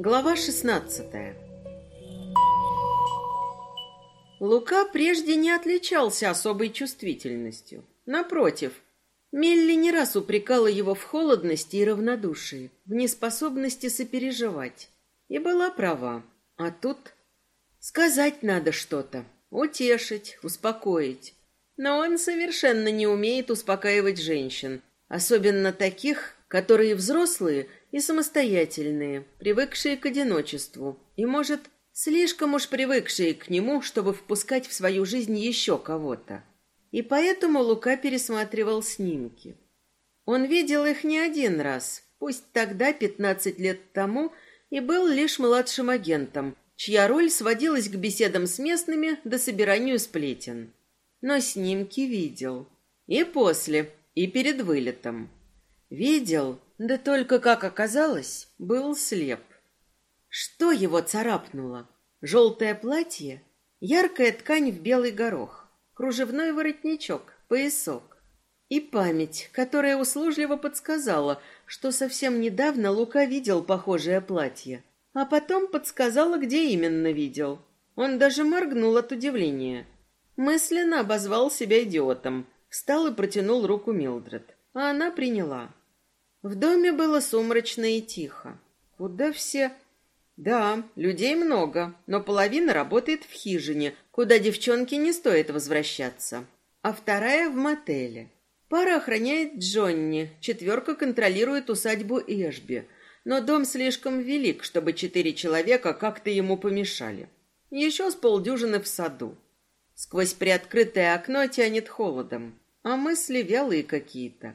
Глава 16 Лука прежде не отличался особой чувствительностью. Напротив, Мелли не раз упрекала его в холодности и равнодушии, в неспособности сопереживать. И была права. А тут сказать надо что-то, утешить, успокоить. Но он совершенно не умеет успокаивать женщин, особенно таких, которые взрослые и самостоятельные, привыкшие к одиночеству, и, может, слишком уж привыкшие к нему, чтобы впускать в свою жизнь еще кого-то. И поэтому Лука пересматривал снимки. Он видел их не один раз, пусть тогда, пятнадцать лет тому, и был лишь младшим агентом, чья роль сводилась к беседам с местными до собиранию сплетен. Но снимки видел. И после, и перед вылетом. Видел, да только, как оказалось, был слеп. Что его царапнуло? Желтое платье? Яркая ткань в белый горох? Кружевной воротничок? Поясок? И память, которая услужливо подсказала, что совсем недавно Лука видел похожее платье, а потом подсказала, где именно видел. Он даже моргнул от удивления. Мысленно обозвал себя идиотом, встал и протянул руку Милдред, а она приняла. В доме было сумрачно и тихо. Куда все... Да, людей много, но половина работает в хижине, куда девчонке не стоит возвращаться, а вторая в мотеле. Пара охраняет Джонни, четверка контролирует усадьбу Эшби, но дом слишком велик, чтобы четыре человека как-то ему помешали. Еще с полдюжины в саду. Сквозь приоткрытое окно тянет холодом, а мысли вялые какие-то.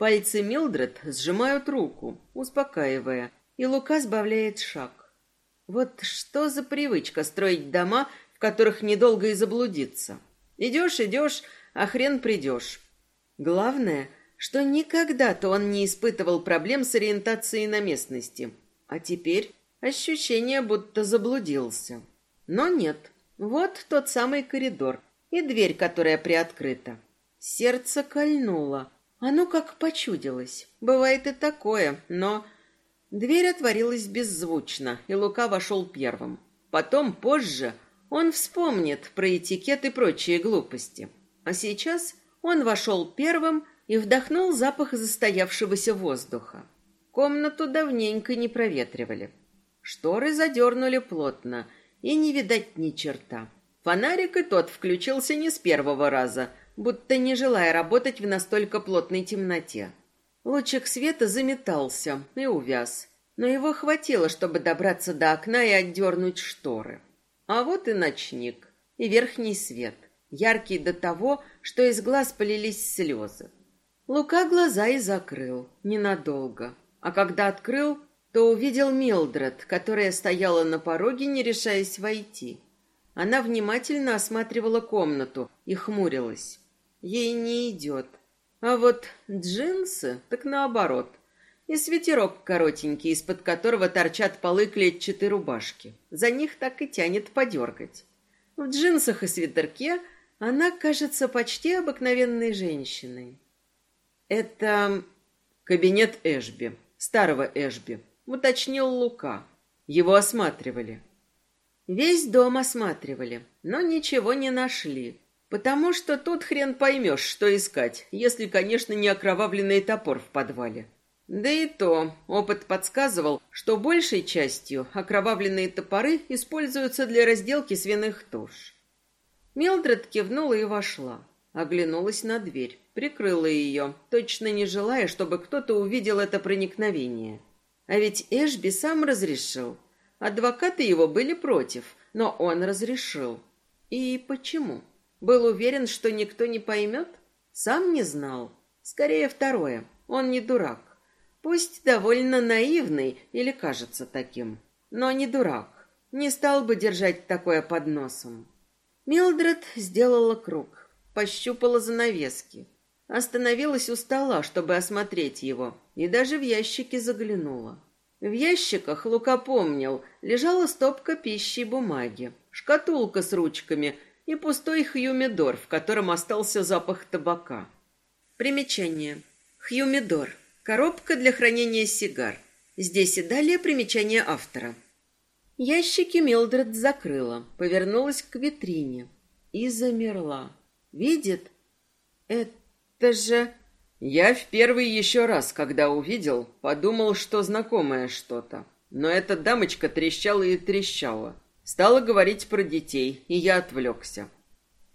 Пальцы Милдред сжимают руку, успокаивая, и Лука сбавляет шаг. Вот что за привычка строить дома, в которых недолго и заблудиться. Идешь, идешь, а хрен придешь. Главное, что никогда-то он не испытывал проблем с ориентацией на местности. А теперь ощущение, будто заблудился. Но нет. Вот тот самый коридор и дверь, которая приоткрыта. Сердце кольнуло. Оно как почудилось. Бывает и такое, но... Дверь отворилась беззвучно, и Лука вошел первым. Потом, позже, он вспомнит про этикет и прочие глупости. А сейчас он вошел первым и вдохнул запах застоявшегося воздуха. Комнату давненько не проветривали. Шторы задернули плотно, и не видать ни черта. Фонарик и тот включился не с первого раза, будто не желая работать в настолько плотной темноте. Лучик света заметался и увяз, но его хватило, чтобы добраться до окна и отдернуть шторы. А вот и ночник, и верхний свет, яркий до того, что из глаз полились слезы. Лука глаза и закрыл, ненадолго. А когда открыл, то увидел Милдред, которая стояла на пороге, не решаясь войти. Она внимательно осматривала комнату и хмурилась. Ей не идет. А вот джинсы, так наоборот. И свитерок коротенький, из-под которого торчат полы клетчатой рубашки. За них так и тянет подергать. В джинсах и свитерке она кажется почти обыкновенной женщиной. Это кабинет Эшби, старого Эшби, уточнил Лука. Его осматривали. Весь дом осматривали, но ничего не нашли. Потому что тут хрен поймешь, что искать, если, конечно, не окровавленный топор в подвале. Да и то, опыт подсказывал, что большей частью окровавленные топоры используются для разделки свиных туш. Милдред кивнула и вошла. Оглянулась на дверь, прикрыла ее, точно не желая, чтобы кто-то увидел это проникновение. А ведь Эшби сам разрешил. Адвокаты его были против, но он разрешил. И почему? Был уверен, что никто не поймет? Сам не знал. Скорее второе. Он не дурак. Пусть довольно наивный или кажется таким, но не дурак. Не стал бы держать такое под носом. Милдред сделала круг, пощупала занавески, остановилась у стола, чтобы осмотреть его, и даже в ящики заглянула. В ящиках, Лука помнил, лежала стопка пищи и бумаги, шкатулка с ручками и пустой хьюмидор, в котором остался запах табака. Примечание. Хьюмидор. Коробка для хранения сигар. Здесь и далее примечание автора. Ящики Милдред закрыла, повернулась к витрине и замерла. Видит? Это же... Я в первый еще раз, когда увидел, подумал, что знакомое что-то. Но эта дамочка трещала и трещала. Стала говорить про детей, и я отвлекся.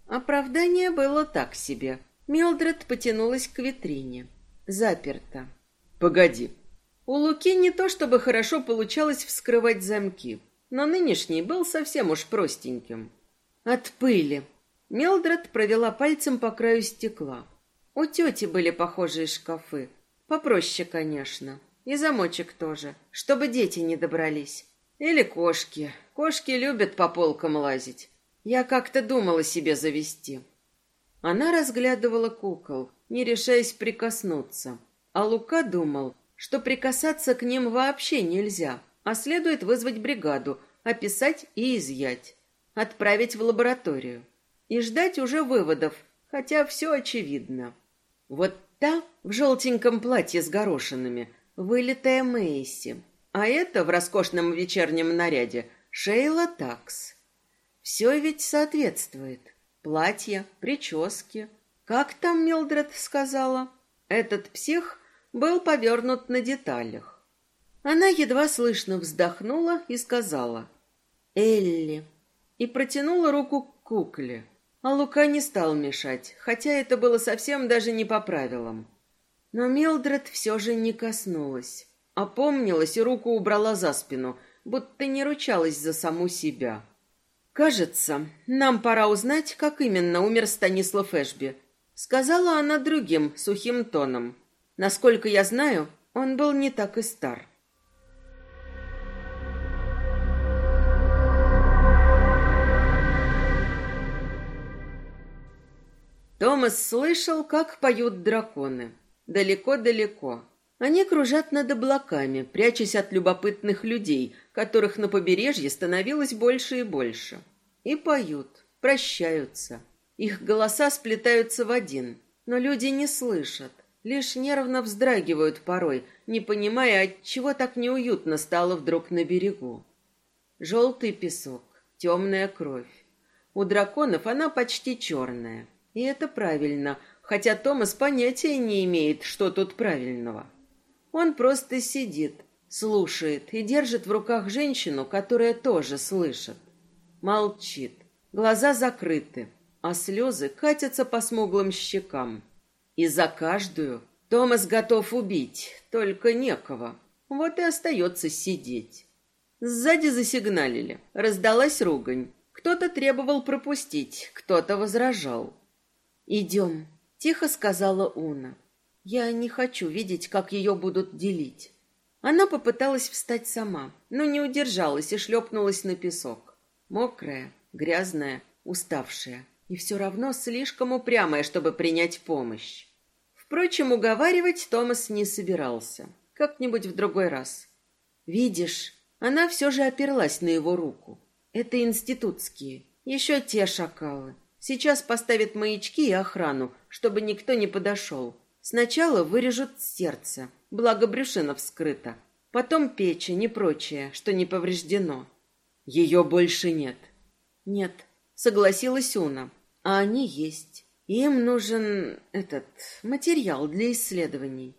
Оправдание было так себе. Милдред потянулась к витрине. Заперто. Погоди. У Луки не то чтобы хорошо получалось вскрывать замки, но нынешний был совсем уж простеньким. От пыли. Милдред провела пальцем по краю стекла. У тети были похожие шкафы. Попроще, конечно. И замочек тоже, чтобы дети не добрались. Или кошки. Кошки любят по полкам лазить. Я как-то думала себе завести. Она разглядывала кукол, не решаясь прикоснуться. А Лука думал, что прикасаться к ним вообще нельзя, а следует вызвать бригаду, описать и изъять. Отправить в лабораторию. И ждать уже выводов, хотя все очевидно. Вот та в желтеньком платье с горошинами, вылитая Мэйси. А это в роскошном вечернем наряде Шейла Такс. Все ведь соответствует. Платье, прически. Как там Милдред сказала? Этот псих был повернут на деталях. Она едва слышно вздохнула и сказала «Элли» и протянула руку к кукле. А Лука не стал мешать, хотя это было совсем даже не по правилам. Но Милдред все же не коснулась. Опомнилась и руку убрала за спину, будто не ручалась за саму себя. «Кажется, нам пора узнать, как именно умер Станислав Эшби», сказала она другим, сухим тоном. «Насколько я знаю, он был не так и стар». Томас слышал, как поют драконы. Далеко-далеко. Они кружат над облаками, прячась от любопытных людей, которых на побережье становилось больше и больше. И поют, прощаются. Их голоса сплетаются в один, но люди не слышат, лишь нервно вздрагивают порой, не понимая, от чего так неуютно стало вдруг на берегу. Желтый песок, темная кровь. У драконов она почти черная. И это правильно, хотя Томас понятия не имеет, что тут правильного. Он просто сидит, слушает и держит в руках женщину, которая тоже слышит. Молчит, глаза закрыты, а слезы катятся по смуглым щекам. И за каждую Томас готов убить, только некого. Вот и остается сидеть. Сзади засигналили, раздалась ругань. Кто-то требовал пропустить, кто-то возражал. «Идем», — тихо сказала Уна. «Я не хочу видеть, как ее будут делить». Она попыталась встать сама, но не удержалась и шлепнулась на песок. Мокрая, грязная, уставшая и все равно слишком упрямая, чтобы принять помощь. Впрочем, уговаривать Томас не собирался. Как-нибудь в другой раз. «Видишь, она все же оперлась на его руку. Это институтские, еще те шакалы. Сейчас поставят маячки и охрану, чтобы никто не подошел. Сначала вырежут сердце, благо брюшина вскрыта. Потом печень и прочее, что не повреждено. Ее больше нет. Нет, согласилась Уна. А они есть. Им нужен этот материал для исследований.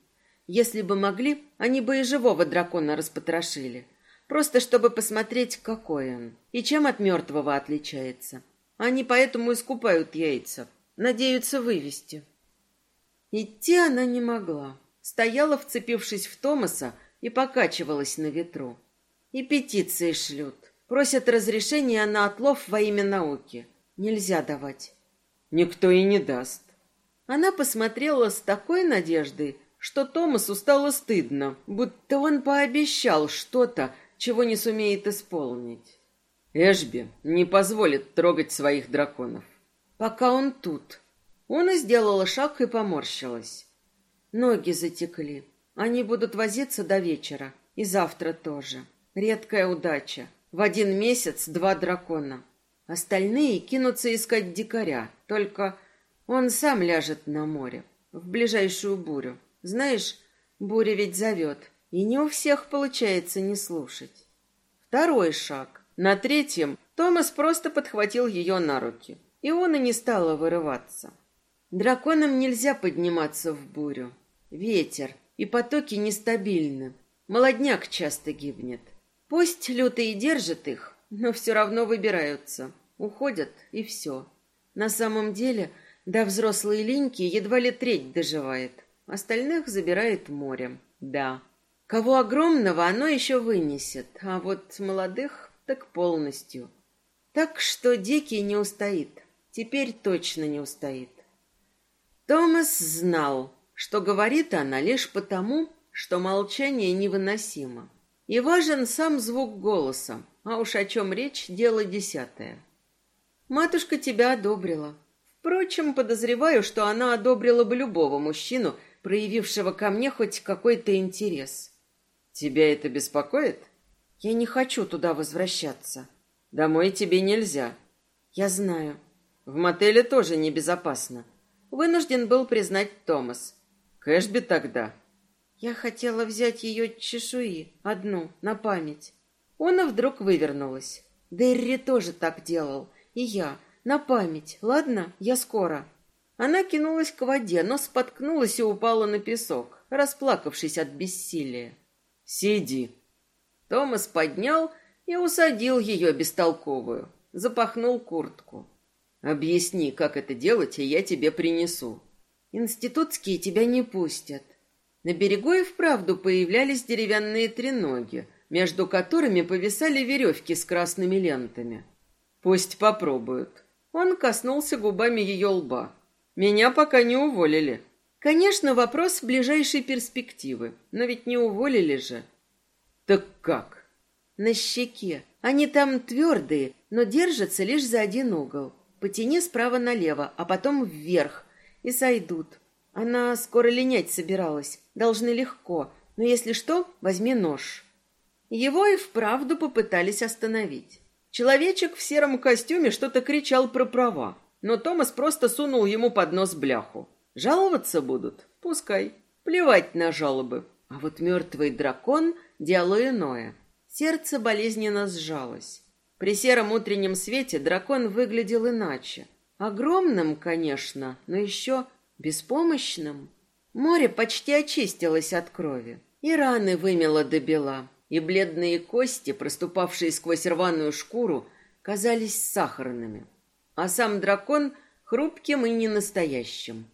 Если бы могли, они бы и живого дракона распотрошили. Просто чтобы посмотреть, какой он и чем от мертвого отличается. Они поэтому и скупают яйца, надеются вывести. Идти она не могла. Стояла, вцепившись в Томаса, и покачивалась на ветру. И петиции шлют. Просят разрешения на отлов во имя науки. Нельзя давать. Никто и не даст. Она посмотрела с такой надеждой, что Томасу стало стыдно, будто он пообещал что-то, чего не сумеет исполнить. Эшби не позволит трогать своих драконов. Пока он тут. Она сделала шаг и поморщилась. Ноги затекли. Они будут возиться до вечера. И завтра тоже. Редкая удача. В один месяц два дракона. Остальные кинутся искать дикаря. Только он сам ляжет на море. В ближайшую бурю. Знаешь, буря ведь зовет. И не у всех получается не слушать. Второй шаг. На третьем Томас просто подхватил ее на руки. И он и не стала вырываться. Драконам нельзя подниматься в бурю. Ветер и потоки нестабильны. Молодняк часто гибнет. Пусть лютые держат их, но все равно выбираются. Уходят, и все. На самом деле, до взрослой линьки едва ли треть доживает. Остальных забирает морем. Да. Кого огромного оно еще вынесет, а вот молодых так полностью. Так что Дикий не устоит. Теперь точно не устоит. Томас знал, что говорит она лишь потому, что молчание невыносимо. И важен сам звук голоса, а уж о чем речь, дело десятое. Матушка тебя одобрила. Впрочем, подозреваю, что она одобрила бы любого мужчину, проявившего ко мне хоть какой-то интерес. Тебя это беспокоит? Я не хочу туда возвращаться. Домой тебе нельзя. Я знаю. В мотеле тоже небезопасно. Вынужден был признать Томас. Кэшби тогда. Я хотела взять ее чешуи, одну, на память. Она вдруг вывернулась. Дерри тоже так делал. И я. На память. Ладно, я скоро. Она кинулась к воде, но споткнулась и упала на песок, расплакавшись от бессилия. «Сиди». Томас поднял и усадил ее бестолковую. Запахнул куртку. «Объясни, как это делать, и я тебе принесу». Институтские тебя не пустят. На берегу и вправду появлялись деревянные треноги, между которыми повисали веревки с красными лентами. Пусть попробуют. Он коснулся губами ее лба. Меня пока не уволили. Конечно, вопрос ближайшей перспективы, но ведь не уволили же. Так как? На щеке. Они там твердые, но держатся лишь за один угол. Потяни справа налево, а потом вверх, и сойдут. Она скоро линять собиралась. Должны легко. Но если что, возьми нож. Его и вправду попытались остановить. Человечек в сером костюме что-то кричал про права, но Томас просто сунул ему под нос бляху. Жаловаться будут? Пускай. Плевать на жалобы. А вот мертвый дракон — дело иное. Сердце болезненно сжалось. При сером утреннем свете дракон выглядел иначе. Огромным, конечно, но еще беспомощным. Море почти очистилось от крови, и раны вымело до бела, и бледные кости, проступавшие сквозь рваную шкуру, казались сахарными, а сам дракон хрупким и ненастоящим.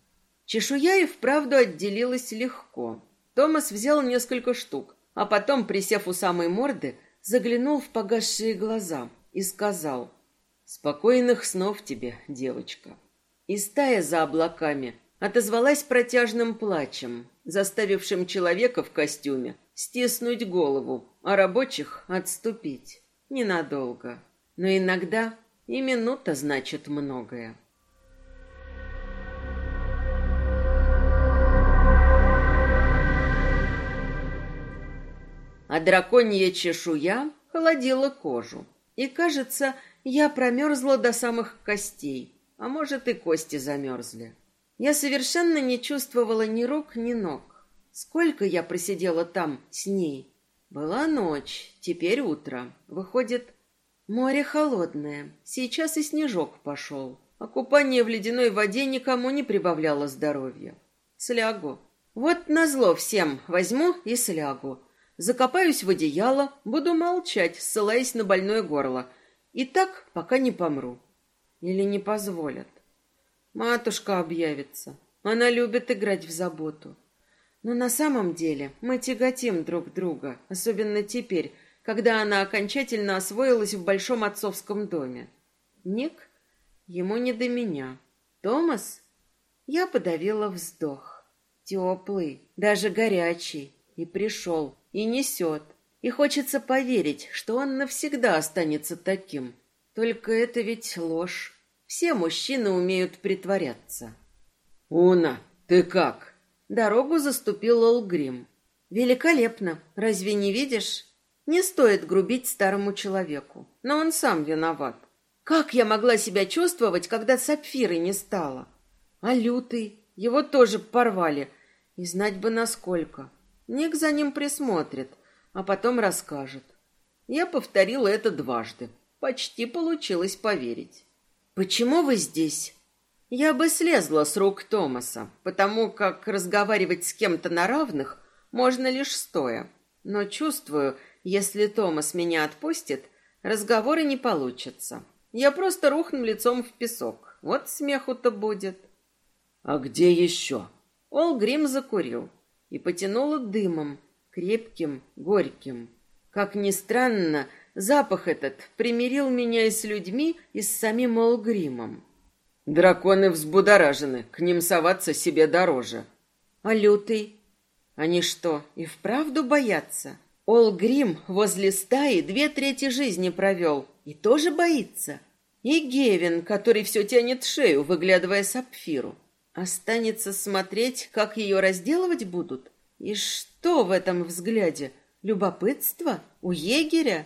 Чешуя и вправду отделилась легко. Томас взял несколько штук, а потом, присев у самой морды, заглянул в погасшие глаза и сказал — Спокойных снов тебе, девочка. И стая за облаками отозвалась протяжным плачем, заставившим человека в костюме стиснуть голову, а рабочих отступить. Ненадолго. Но иногда и минута значит многое. А драконья чешуя холодила кожу. И, кажется, я промерзла до самых костей, а может и кости замерзли. Я совершенно не чувствовала ни рук, ни ног. Сколько я просидела там с ней? Была ночь, теперь утро. Выходит, море холодное. Сейчас и снежок пошел. А купание в ледяной воде никому не прибавляло здоровья. Слягу. Вот назло всем возьму и слягу. Закопаюсь в одеяло, буду молчать, ссылаясь на больное горло — и так, пока не помру. Или не позволят. Матушка объявится. Она любит играть в заботу. Но на самом деле мы тяготим друг друга, особенно теперь, когда она окончательно освоилась в большом отцовском доме. Ник? Ему не до меня. Томас? Я подавила вздох. Теплый, даже горячий. И пришел, и несет. И хочется поверить, что он навсегда останется таким. Только это ведь ложь. Все мужчины умеют притворяться. «Уна, ты как?» Дорогу заступил Олгрим. «Великолепно. Разве не видишь? Не стоит грубить старому человеку. Но он сам виноват. Как я могла себя чувствовать, когда сапфиры не стало? А лютый? Его тоже порвали. И знать бы насколько. Ник за ним присмотрит, а потом расскажет. Я повторила это дважды. Почти получилось поверить. «Почему вы здесь?» Я бы слезла с рук Томаса, потому как разговаривать с кем-то на равных можно лишь стоя. Но чувствую, если Томас меня отпустит, разговоры не получатся. Я просто рухну лицом в песок. Вот смеху-то будет. А где еще? Олгрим закурил и потянуло дымом, крепким, горьким. Как ни странно, запах этот примирил меня и с людьми, и с самим Олгримом. Драконы взбудоражены, к ним соваться себе дороже. А лютый? Они что, и вправду боятся? Олгрим возле стаи две трети жизни провел и тоже боится. И Гевин, который все тянет шею, выглядывая сапфиру. Останется смотреть, как ее разделывать будут? И что в этом взгляде? Любопытство? У егеря?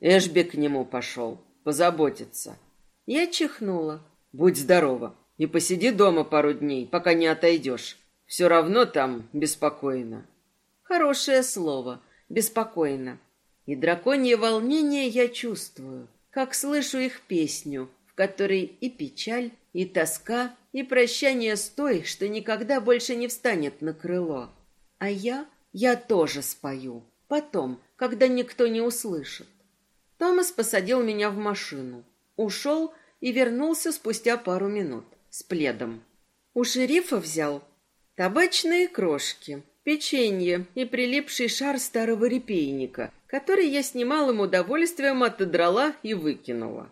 Эшби к нему пошел, позаботиться. Я чихнула. Будь здорова и посиди дома пару дней, пока не отойдешь. Все равно там беспокойно. Хорошее слово, беспокойно. И драконье волнение я чувствую, как слышу их песню, в которой и печаль, и тоска, и прощание с той, что никогда больше не встанет на крыло. А я, я тоже спою. Потом, когда никто не услышит. Томас посадил меня в машину. Ушел и вернулся спустя пару минут с пледом. У шерифа взял табачные крошки, печенье и прилипший шар старого репейника, который я с немалым удовольствием отодрала и выкинула.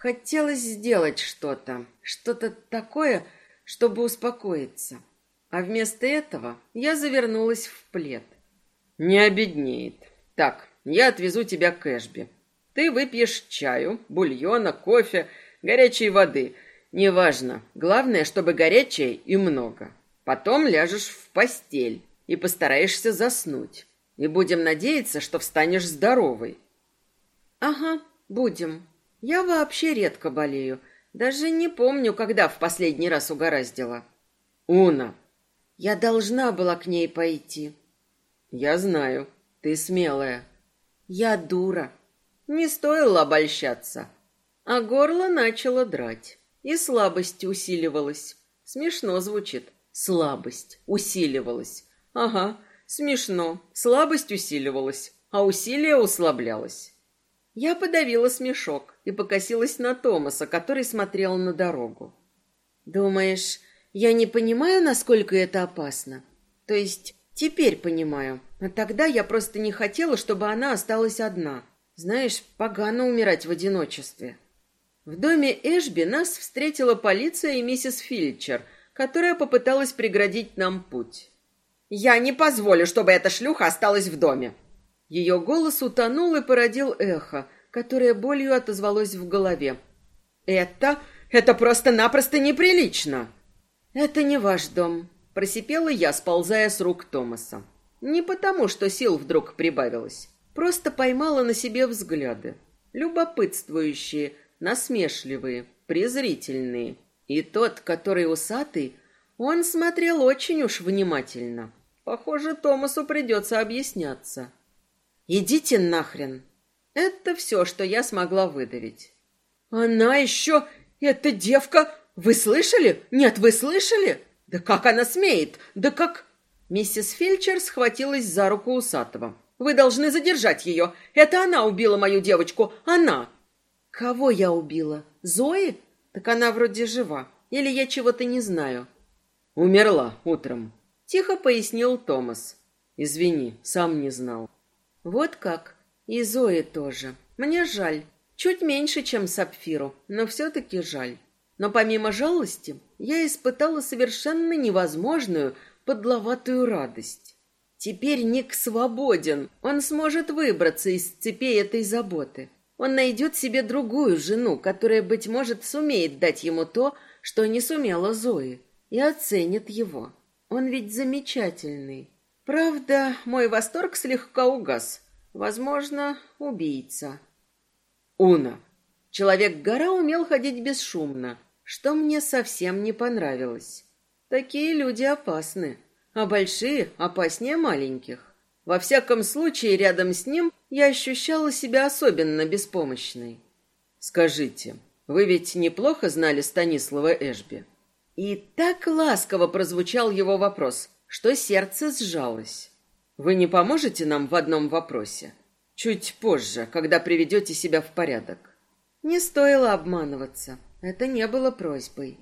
Хотелось сделать что-то, что-то такое, чтобы успокоиться. А вместо этого я завернулась в плед. Не обеднеет. Так, я отвезу тебя к Эшби. Ты выпьешь чаю, бульона, кофе горячей воды. Неважно. Главное, чтобы горячее и много. Потом ляжешь в постель и постараешься заснуть. И будем надеяться, что встанешь здоровой. Ага, будем. Я вообще редко болею. Даже не помню, когда в последний раз угораздила. Уна. Я должна была к ней пойти. Я знаю. Ты смелая. Я дура. Не стоило обольщаться а горло начало драть, и слабость усиливалась. Смешно звучит. Слабость усиливалась. Ага, смешно. Слабость усиливалась, а усилие услаблялось. Я подавила смешок и покосилась на Томаса, который смотрел на дорогу. Думаешь, я не понимаю, насколько это опасно? То есть, теперь понимаю. А тогда я просто не хотела, чтобы она осталась одна. Знаешь, погано умирать в одиночестве. В доме Эшби нас встретила полиция и миссис Фильчер, которая попыталась преградить нам путь. «Я не позволю, чтобы эта шлюха осталась в доме!» Ее голос утонул и породил эхо, которое болью отозвалось в голове. «Это... это просто-напросто неприлично!» «Это не ваш дом», — просипела я, сползая с рук Томаса. Не потому, что сил вдруг прибавилось. Просто поймала на себе взгляды. Любопытствующие, насмешливые, презрительные. И тот, который усатый, он смотрел очень уж внимательно. Похоже, Томасу придется объясняться. «Идите нахрен!» Это все, что я смогла выдавить. «Она еще... Эта девка... Вы слышали? Нет, вы слышали? Да как она смеет? Да как...» Миссис Фельчер схватилась за руку усатого. «Вы должны задержать ее. Это она убила мою девочку. Она!» Кого я убила? Зои? Так она вроде жива. Или я чего-то не знаю? Умерла утром. Тихо пояснил Томас. Извини, сам не знал. Вот как. И Зои тоже. Мне жаль. Чуть меньше, чем Сапфиру, но все-таки жаль. Но помимо жалости, я испытала совершенно невозможную, подловатую радость. Теперь Ник свободен. Он сможет выбраться из цепей этой заботы. Он найдет себе другую жену, которая, быть может, сумеет дать ему то, что не сумела Зои, и оценит его. Он ведь замечательный. Правда, мой восторг слегка угас. Возможно, убийца. Уна. Человек-гора умел ходить бесшумно, что мне совсем не понравилось. Такие люди опасны. а большие опаснее маленьких. Во всяком случае, рядом с ним я ощущала себя особенно беспомощной. «Скажите, вы ведь неплохо знали Станислава Эшби?» И так ласково прозвучал его вопрос, что сердце сжалось. «Вы не поможете нам в одном вопросе? Чуть позже, когда приведете себя в порядок». Не стоило обманываться. Это не было просьбой.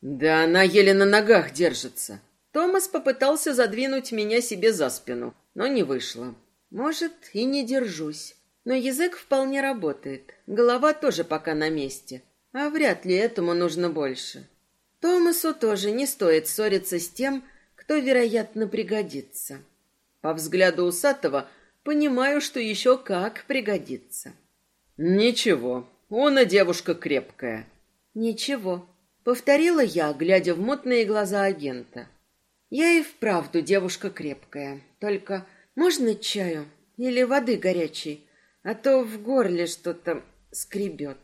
Да она еле на ногах держится. Томас попытался задвинуть меня себе за спину, но не вышло. Может, и не держусь. Но язык вполне работает. Голова тоже пока на месте. А вряд ли этому нужно больше. Томасу тоже не стоит ссориться с тем, кто, вероятно, пригодится. По взгляду усатого понимаю, что еще как пригодится. Ничего, Она девушка крепкая. Ничего, повторила я, глядя в мутные глаза агента. Я и вправду девушка крепкая. Только можно чаю или воды горячей, а то в горле что-то скребет.